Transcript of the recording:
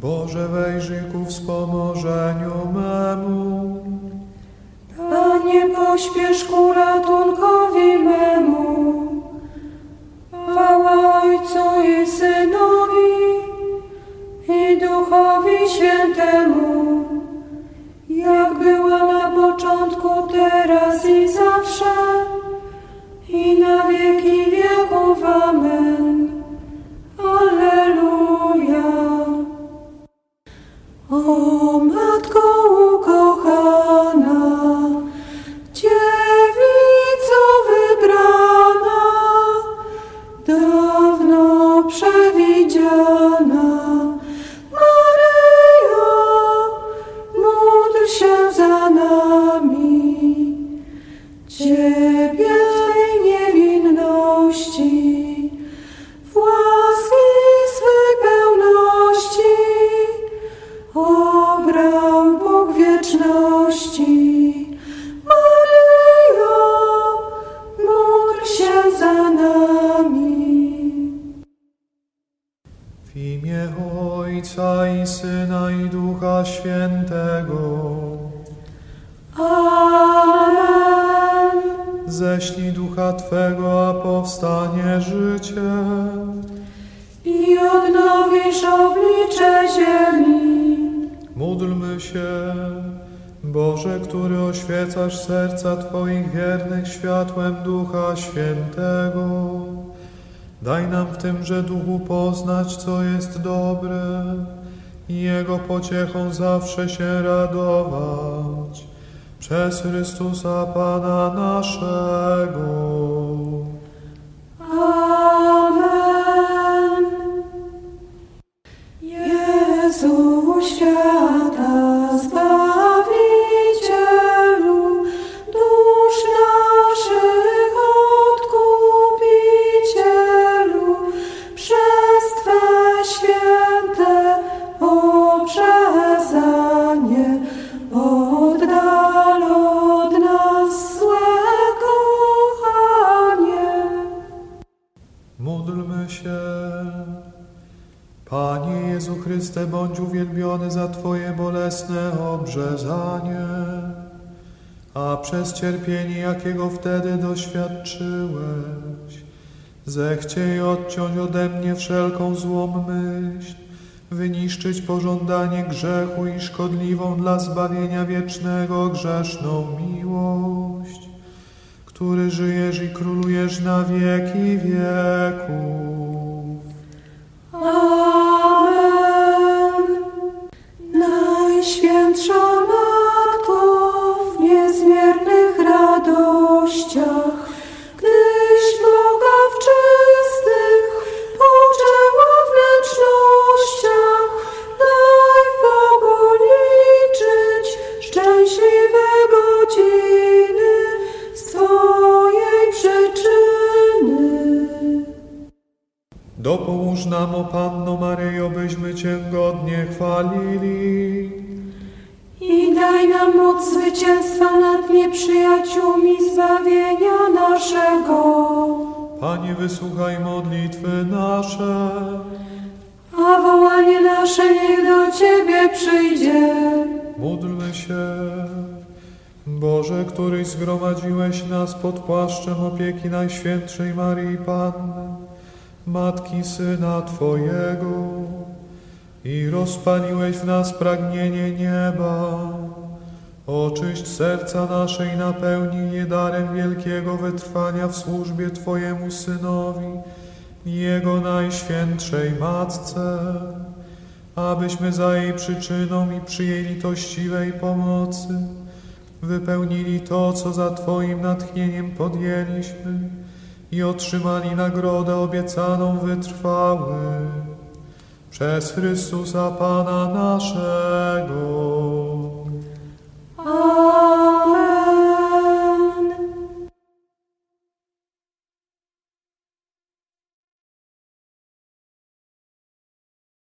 Boże, wejrzyj ku wspomożeniu memu. Panie, pośpiesz ku ratunkowi memu. Chwała Ojcu i Synowi i Duchowi Świętemu, W imię Ojca i Syna i Ducha Świętego. Ześlij Ducha Twego, a powstanie życie. I odnowisz oblicze ziemi. Módlmy się, Boże, który oświecasz serca Twoich wiernych światłem Ducha Świętego. Daj nam w tymże duchu poznać, co jest dobre i Jego pociechą zawsze się radować. Przez Chrystusa Pana naszego. Chryste, bądź uwielbiony za Twoje bolesne obrzezanie, a przez cierpienie, jakiego wtedy doświadczyłeś, zechciej odciąć ode mnie wszelką złą myśl, wyniszczyć pożądanie grzechu i szkodliwą dla zbawienia wiecznego grzeszną miłość, który żyjesz i królujesz na wieki wieków. Dopomóż nam, o Panno Maryjo, byśmy Cię godnie chwalili. I daj nam moc zwycięstwa nad nieprzyjaciółmi zbawienia naszego. Panie, wysłuchaj modlitwy nasze. A wołanie nasze niech do Ciebie przyjdzie. Módlmy się. Boże, któryś zgromadziłeś nas pod płaszczem opieki Najświętszej Maryi Panny, Matki Syna Twojego i rozpaliłeś w nas pragnienie nieba. Oczyść serca nasze i napełnij je darem wielkiego wytrwania w służbie Twojemu Synowi i Jego Najświętszej Matce, abyśmy za jej przyczyną i przy jej litościwej pomocy wypełnili to, co za Twoim natchnieniem podjęliśmy i otrzymali nagrodę obiecaną wytrwały przez Chrystusa Pana naszego. Amen.